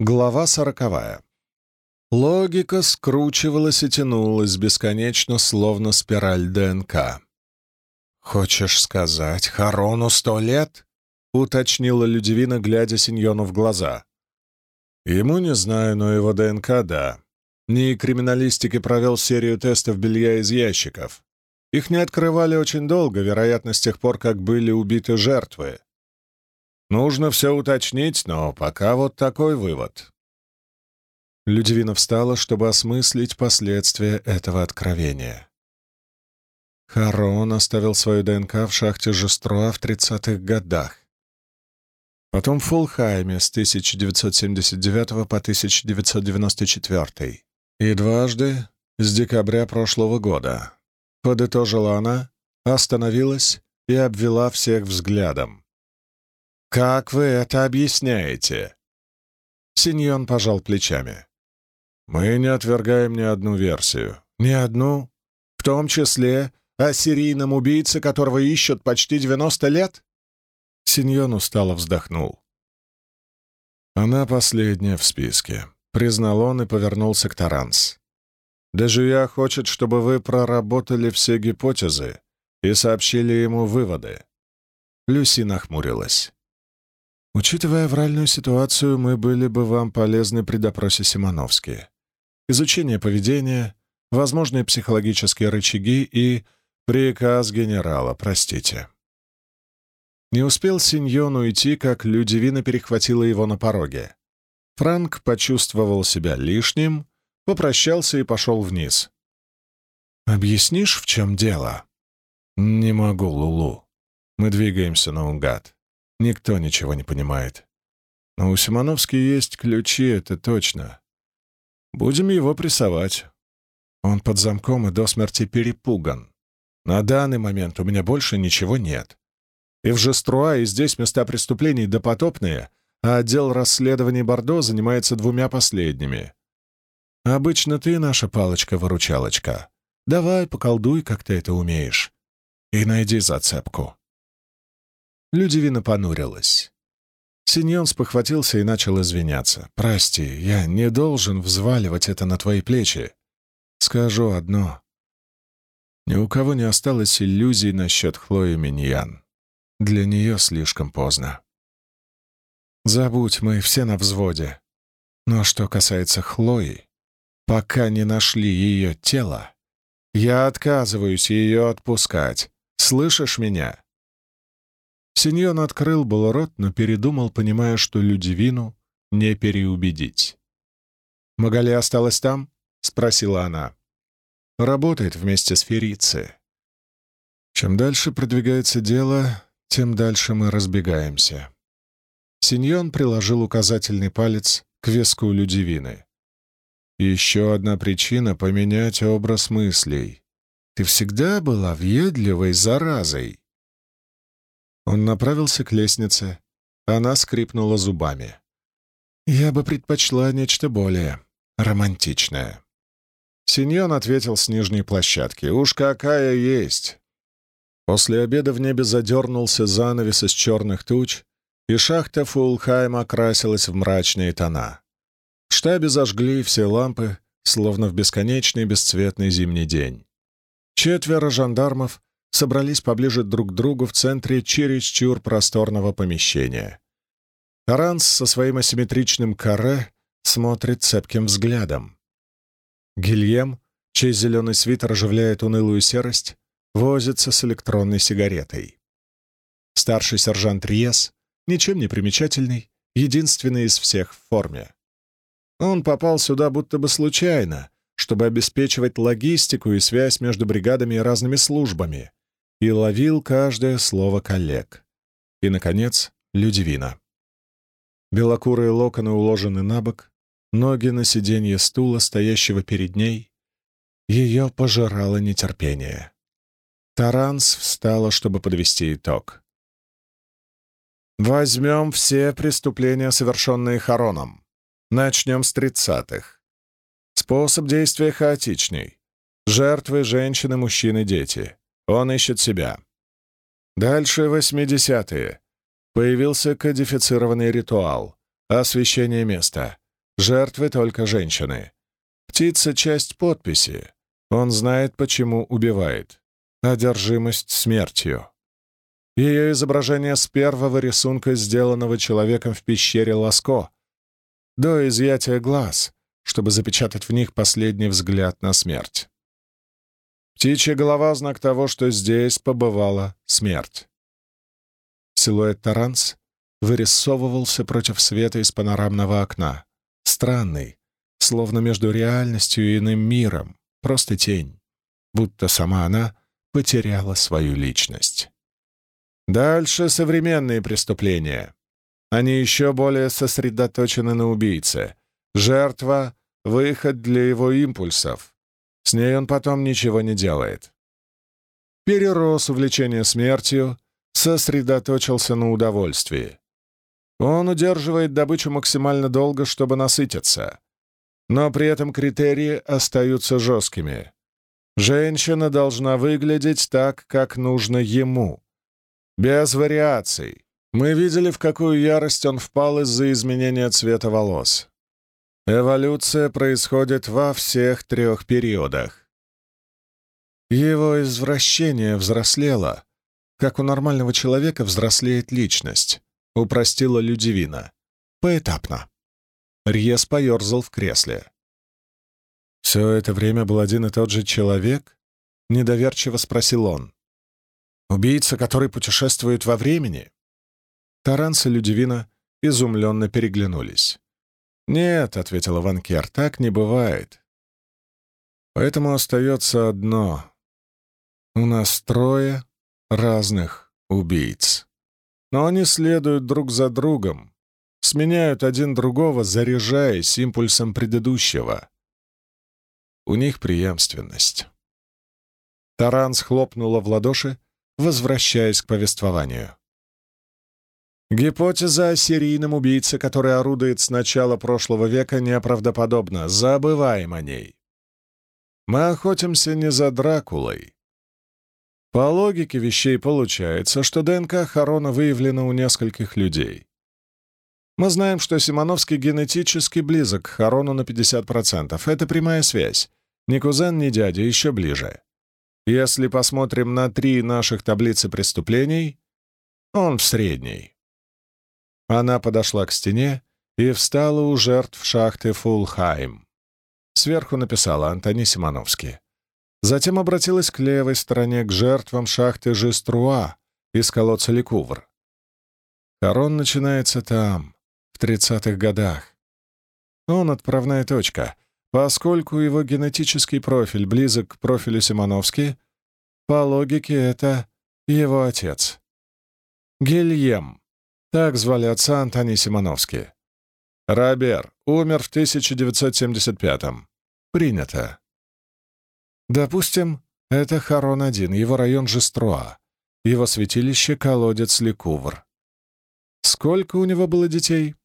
Глава сороковая. Логика скручивалась и тянулась бесконечно, словно спираль ДНК. «Хочешь сказать, Харону сто лет?» — уточнила Людивина, глядя Синьону в глаза. «Ему не знаю, но его ДНК — да. НИИ криминалистики провел серию тестов белья из ящиков. Их не открывали очень долго, вероятно, с тех пор, как были убиты жертвы. Нужно все уточнить, но пока вот такой вывод. Людивина встала, чтобы осмыслить последствия этого откровения. Харон оставил свою ДНК в шахте Жеструа в 30-х годах. Потом в Фулхайме с 1979 по 1994 и дважды с декабря прошлого года. Подытожила она, остановилась и обвела всех взглядом. «Как вы это объясняете?» Синьон пожал плечами. «Мы не отвергаем ни одну версию. Ни одну? В том числе о серийном убийце, которого ищут почти 90 лет?» Синьон устало вздохнул. «Она последняя в списке», — признал он и повернулся к Таранс. «Даже я хочет, чтобы вы проработали все гипотезы и сообщили ему выводы». Люси нахмурилась. Учитывая авральную ситуацию, мы были бы вам полезны при допросе Симоновски. Изучение поведения, возможные психологические рычаги и приказ генерала, простите. Не успел Синьон уйти, как Людивина перехватила его на пороге. Франк почувствовал себя лишним, попрощался и пошел вниз. «Объяснишь, в чем дело?» «Не могу, Лулу. Мы двигаемся наугад. Никто ничего не понимает. Но у Симоновски есть ключи, это точно. Будем его прессовать. Он под замком и до смерти перепуган. На данный момент у меня больше ничего нет. И в Жеструа, и здесь места преступлений допотопные, а отдел расследований Бордо занимается двумя последними. Обычно ты наша палочка-выручалочка. Давай, поколдуй, как ты это умеешь. И найди зацепку. Людивина понурилась. Синьон спохватился и начал извиняться. «Прости, я не должен взваливать это на твои плечи. Скажу одно. Ни у кого не осталось иллюзий насчет Хлои Миньян. Для нее слишком поздно. Забудь, мы все на взводе. Но что касается Хлои, пока не нашли ее тело, я отказываюсь ее отпускать. Слышишь меня?» Синьон открыл был рот, но передумал, понимая, что Людивину не переубедить. «Магали осталась там?» — спросила она. «Работает вместе с Ферици. Чем дальше продвигается дело, тем дальше мы разбегаемся». Синьон приложил указательный палец к виску Людивины. «Еще одна причина — поменять образ мыслей. Ты всегда была въедливой заразой». Он направился к лестнице. Она скрипнула зубами. «Я бы предпочла нечто более романтичное». Синьон ответил с нижней площадки. «Уж какая есть!» После обеда в небе задернулся занавес из черных туч, и шахта Фулхайма окрасилась в мрачные тона. В штабе зажгли все лампы, словно в бесконечный бесцветный зимний день. Четверо жандармов собрались поближе друг к другу в центре чересчур просторного помещения. Таранс со своим асимметричным каре смотрит цепким взглядом. Гильем, чей зеленый свитер оживляет унылую серость, возится с электронной сигаретой. Старший сержант Риес, ничем не примечательный, единственный из всех в форме. Он попал сюда будто бы случайно, чтобы обеспечивать логистику и связь между бригадами и разными службами, и ловил каждое слово коллег. И, наконец, Людивина. Белокурые локоны уложены на бок, ноги на сиденье стула, стоящего перед ней. Ее пожирало нетерпение. Таранс встала, чтобы подвести итог. «Возьмем все преступления, совершенные Хароном. Начнем с тридцатых. Способ действия хаотичный. Жертвы — женщины, мужчины, дети. Он ищет себя. Дальше 80-е. Появился кодифицированный ритуал. Освещение места. Жертвы только женщины. Птица — часть подписи. Он знает, почему убивает. Одержимость смертью. Ее изображение с первого рисунка, сделанного человеком в пещере Ласко, до изъятия глаз, чтобы запечатать в них последний взгляд на смерть. Птичья голова — знак того, что здесь побывала смерть. Силуэт Таранс вырисовывался против света из панорамного окна. Странный, словно между реальностью и иным миром, просто тень, будто сама она потеряла свою личность. Дальше современные преступления. Они еще более сосредоточены на убийце. Жертва — выход для его импульсов. С ней он потом ничего не делает. Перерос увлечение смертью, сосредоточился на удовольствии. Он удерживает добычу максимально долго, чтобы насытиться. Но при этом критерии остаются жесткими. Женщина должна выглядеть так, как нужно ему. Без вариаций. Мы видели, в какую ярость он впал из-за изменения цвета волос. Эволюция происходит во всех трех периодах. Его извращение взрослело, как у нормального человека взрослеет личность, упростила Людивина. Поэтапно. Рьес поерзал в кресле. «Все это время был один и тот же человек?» — недоверчиво спросил он. «Убийца, который путешествует во времени?» Таранс и Людивина изумленно переглянулись. «Нет», — ответила Ванкер, — «так не бывает. Поэтому остается одно. У нас трое разных убийц. Но они следуют друг за другом, сменяют один другого, заряжаясь импульсом предыдущего. У них преемственность. Таран схлопнула в ладоши, возвращаясь к повествованию. Гипотеза о серийном убийце, который орудует с начала прошлого века, неправдоподобна. Забываем о ней. Мы охотимся не за Дракулой, по логике вещей получается, что ДНК Харона выявлена у нескольких людей. Мы знаем, что Симоновский генетически близок к Харону на 50%. Это прямая связь. Ни кузен, ни дядя, еще ближе. Если посмотрим на три наших таблицы преступлений, он в средней. Она подошла к стене и встала у жертв шахты Фулхайм. Сверху написала Антони Симоновский. Затем обратилась к левой стороне, к жертвам шахты Жеструа из колодца Ликувр. Корон начинается там, в 30-х годах. Он отправная точка, поскольку его генетический профиль близок к профилю Симоновски, по логике это его отец. Гильем. Так звали отца Антони Симоновски. Робер умер в 1975-м. Принято. Допустим, это Харон-1, его район Жеструа, его святилище — колодец Ликувр. Сколько у него было детей?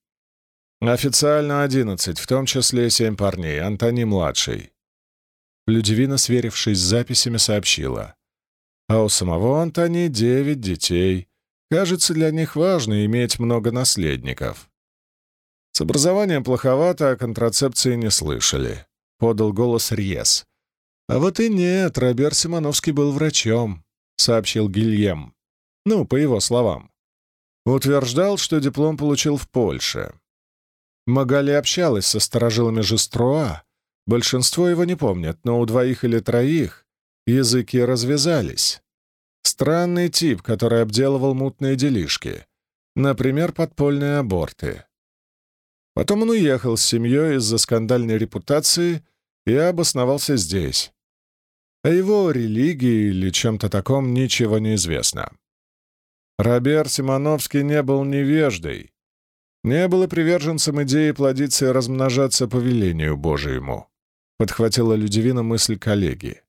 Официально одиннадцать, в том числе семь парней, Антони младший. Людивина, сверившись с записями, сообщила. А у самого Антони девять детей. Кажется, для них важно иметь много наследников. С образованием плоховато, а контрацепции не слышали. Подал голос Риес. «А вот и нет, Робер Симоновский был врачом», — сообщил Гильем. Ну, по его словам. Утверждал, что диплом получил в Польше. Магали общалась со сторожилами Жеструа. Большинство его не помнят, но у двоих или троих языки развязались. Странный тип, который обделывал мутные делишки. Например, подпольные аборты. Потом он уехал с семьей из-за скандальной репутации и обосновался здесь. О его религии или чем-то таком ничего не известно. Робер Симоновский не был невеждой, не был и приверженцем идеи плодиться и размножаться по велению Божьему. Подхватила Людивина мысль коллеги.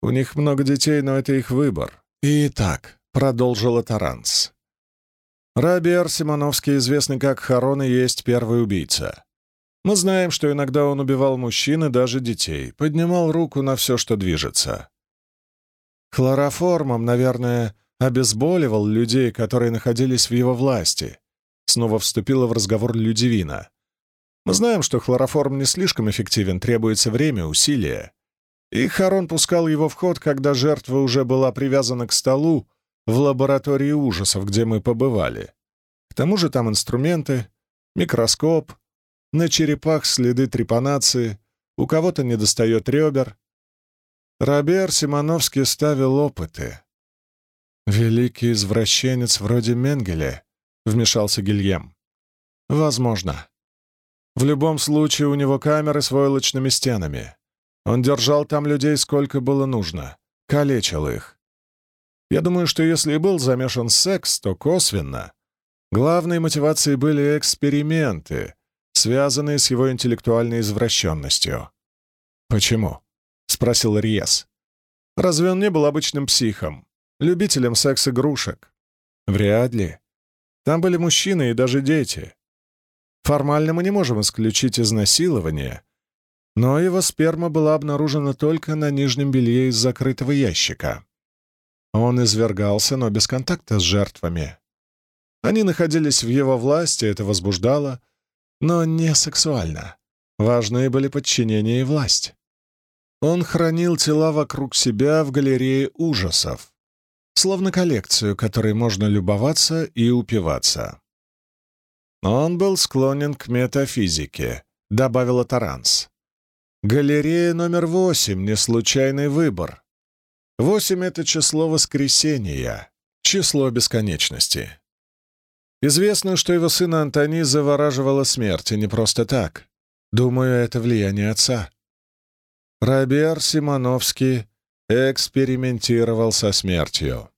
У них много детей, но это их выбор. И так, продолжила Таранс. Робер Симоновский, известный как Харон, и есть первый убийца. Мы знаем, что иногда он убивал мужчин и даже детей, поднимал руку на все, что движется. Хлороформом, наверное, обезболивал людей, которые находились в его власти. Снова вступила в разговор Людивина. Мы знаем, что хлороформ не слишком эффективен, требуется время, усилия. И Харон пускал его в ход, когда жертва уже была привязана к столу в лаборатории ужасов, где мы побывали. К тому же там инструменты, микроскоп, на черепах следы трепанации, у кого-то недостает ребер. Робер Симоновский ставил опыты. «Великий извращенец вроде Менгеля», — вмешался Гильем. «Возможно. В любом случае у него камеры с войлочными стенами. Он держал там людей сколько было нужно, калечил их. Я думаю, что если и был замешан секс, то косвенно. Главной мотивацией были эксперименты, связанные с его интеллектуальной извращенностью. «Почему?» — спросил Риес. «Разве он не был обычным психом, любителем секс-игрушек?» «Вряд ли. Там были мужчины и даже дети. Формально мы не можем исключить изнасилование, но его сперма была обнаружена только на нижнем белье из закрытого ящика. Он извергался, но без контакта с жертвами. Они находились в его власти, это возбуждало, но не сексуально. Важны были подчинение и власть. Он хранил тела вокруг себя в галерее ужасов, словно коллекцию, которой можно любоваться и упиваться. Он был склонен к метафизике, добавила Таранс. Галерея номер восемь — не случайный выбор. Восемь — это число воскресения, число бесконечности. Известно, что его сына Антони завораживала смерть, и не просто так. Думаю, это влияние отца. Робер Симоновский экспериментировал со смертью.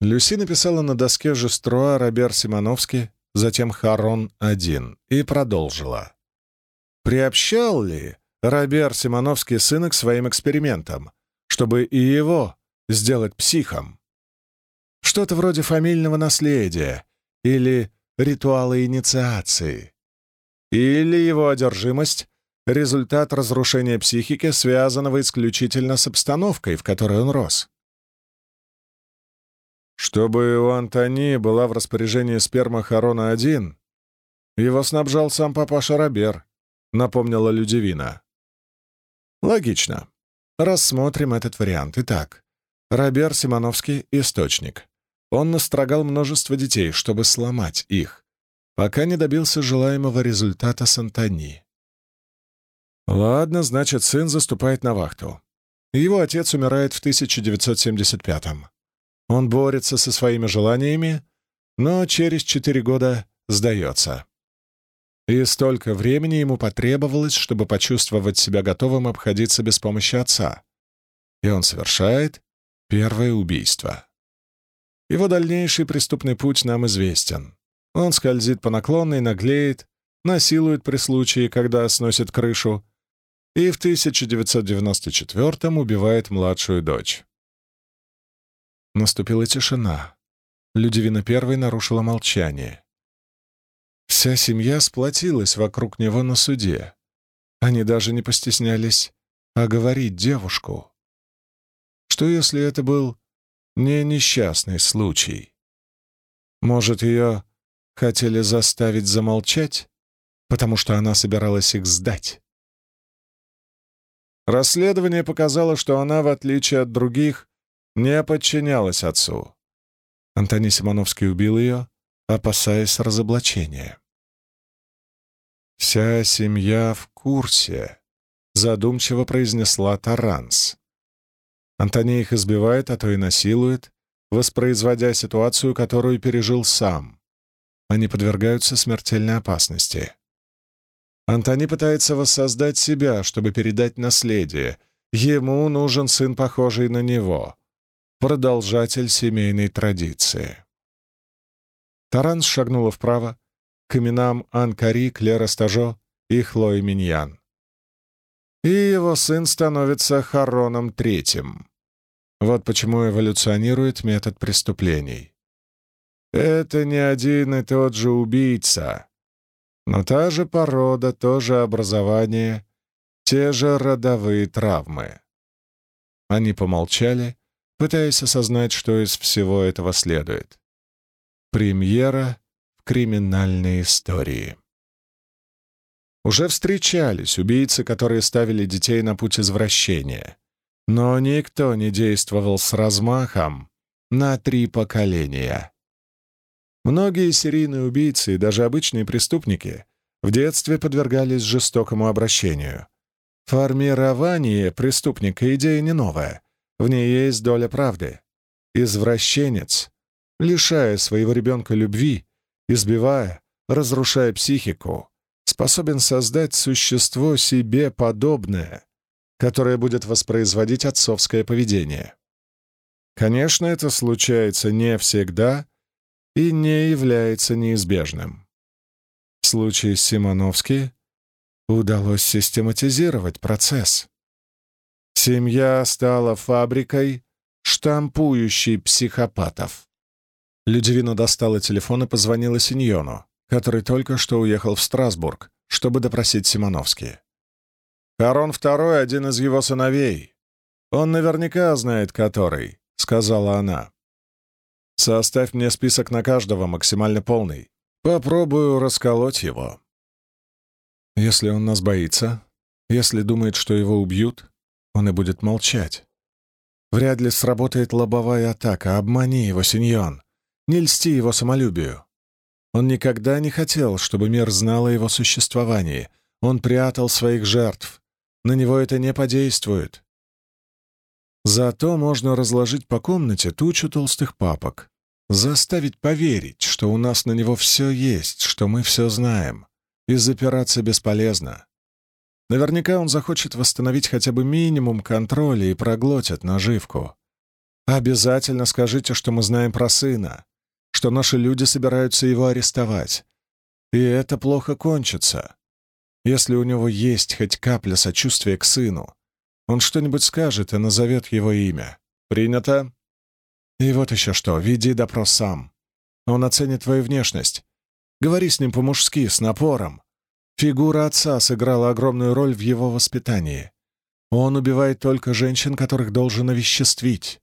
Люси написала на доске жеструа Робер Симоновский, затем Харон-1, и продолжила. Приобщал ли Робер Симоновский сына к своим экспериментам, чтобы и его сделать психом? Что-то вроде фамильного наследия или ритуала инициации. Или его одержимость — результат разрушения психики, связанного исключительно с обстановкой, в которой он рос. Чтобы у Антони была в распоряжении сперма Харона-1, его снабжал сам папаша Робер, напомнила Людивина. Логично. Рассмотрим этот вариант. Итак, Робер Симоновский — источник. Он настрогал множество детей, чтобы сломать их, пока не добился желаемого результата с Антони. Ладно, значит, сын заступает на вахту. Его отец умирает в 1975-м. Он борется со своими желаниями, но через четыре года сдается. И столько времени ему потребовалось, чтобы почувствовать себя готовым обходиться без помощи отца. И он совершает первое убийство. Его дальнейший преступный путь нам известен. Он скользит по наклонной, наглеет, насилует при случае, когда сносит крышу, и в 1994-м убивает младшую дочь. Наступила тишина. Людивина первой нарушила молчание. Вся семья сплотилась вокруг него на суде. Они даже не постеснялись оговорить девушку. Что если это был не несчастный случай? Может, ее хотели заставить замолчать, потому что она собиралась их сдать? Расследование показало, что она, в отличие от других, не подчинялась отцу. Антоний Симоновский убил ее, опасаясь разоблачения. «Вся семья в курсе», — задумчиво произнесла Таранс. Антоний их избивает, а то и насилует, воспроизводя ситуацию, которую пережил сам. Они подвергаются смертельной опасности. Антони пытается воссоздать себя, чтобы передать наследие. Ему нужен сын, похожий на него, продолжатель семейной традиции. Таранс шагнула вправо, к именам Анкари, Клера Стажо и Хлои Миньян. И его сын становится Хароном Третьим. Вот почему эволюционирует метод преступлений. Это не один и тот же убийца, но та же порода, то же образование, те же родовые травмы. Они помолчали, пытаясь осознать, что из всего этого следует. Премьера в криминальной истории. Уже встречались убийцы, которые ставили детей на путь извращения. Но никто не действовал с размахом на три поколения. Многие серийные убийцы и даже обычные преступники в детстве подвергались жестокому обращению. Формирование преступника — идея не новая, в ней есть доля правды. Извращенец, лишая своего ребенка любви, избивая, разрушая психику, способен создать существо себе подобное, которое будет воспроизводить отцовское поведение. Конечно, это случается не всегда и не является неизбежным. В случае с Симоновски удалось систематизировать процесс. Семья стала фабрикой, штампующей психопатов. Людивина достала телефон и позвонила Синьону, который только что уехал в Страсбург, чтобы допросить Симоновски. «Харон II — один из его сыновей. Он наверняка знает, который», — сказала она. «Составь мне список на каждого, максимально полный. Попробую расколоть его». Если он нас боится, если думает, что его убьют, он и будет молчать. Вряд ли сработает лобовая атака. Обмани его, Синьон. Не льсти его самолюбию. Он никогда не хотел, чтобы мир знал о его существовании. Он прятал своих жертв. На него это не подействует. Зато можно разложить по комнате тучу толстых папок, заставить поверить, что у нас на него все есть, что мы все знаем, и запираться бесполезно. Наверняка он захочет восстановить хотя бы минимум контроля и проглотит наживку. Обязательно скажите, что мы знаем про сына что наши люди собираются его арестовать. И это плохо кончится. Если у него есть хоть капля сочувствия к сыну, он что-нибудь скажет и назовет его имя. Принято? И вот еще что, веди допрос сам. Он оценит твою внешность. Говори с ним по-мужски, с напором. Фигура отца сыграла огромную роль в его воспитании. Он убивает только женщин, которых должен овеществить.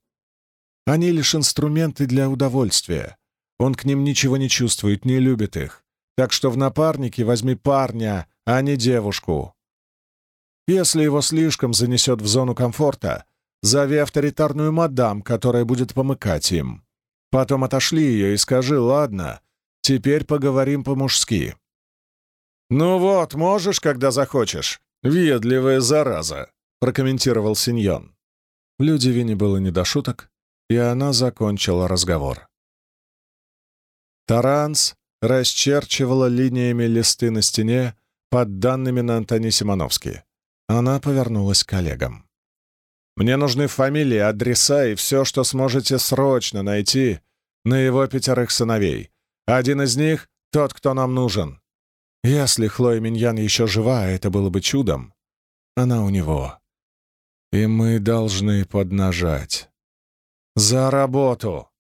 Они лишь инструменты для удовольствия. Он к ним ничего не чувствует, не любит их. Так что в напарнике возьми парня, а не девушку. Если его слишком занесет в зону комфорта, зови авторитарную мадам, которая будет помыкать им. Потом отошли ее и скажи, ладно, теперь поговорим по-мужски. «Ну вот, можешь, когда захочешь. Въедливая зараза», — прокомментировал Синьон. Людивине было не до шуток, и она закончила разговор. Таранс расчерчивала линиями листы на стене под данными на Антони Симоновски. Она повернулась к коллегам. «Мне нужны фамилии, адреса и все, что сможете срочно найти на его пятерых сыновей. Один из них — тот, кто нам нужен. Если Хлоя Миньян еще жива, это было бы чудом. Она у него. И мы должны поднажать. За работу!»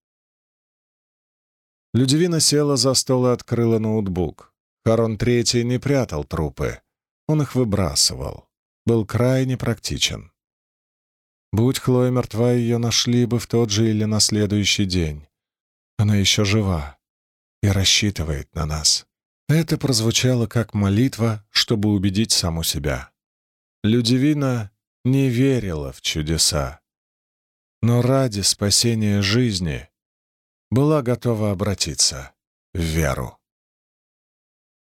Людивина села за стол и открыла ноутбук. Харон Третий не прятал трупы. Он их выбрасывал. Был крайне практичен. Будь Хлоя мертва, ее нашли бы в тот же или на следующий день. Она еще жива и рассчитывает на нас. Это прозвучало как молитва, чтобы убедить саму себя. Людивина не верила в чудеса. Но ради спасения жизни была готова обратиться в веру.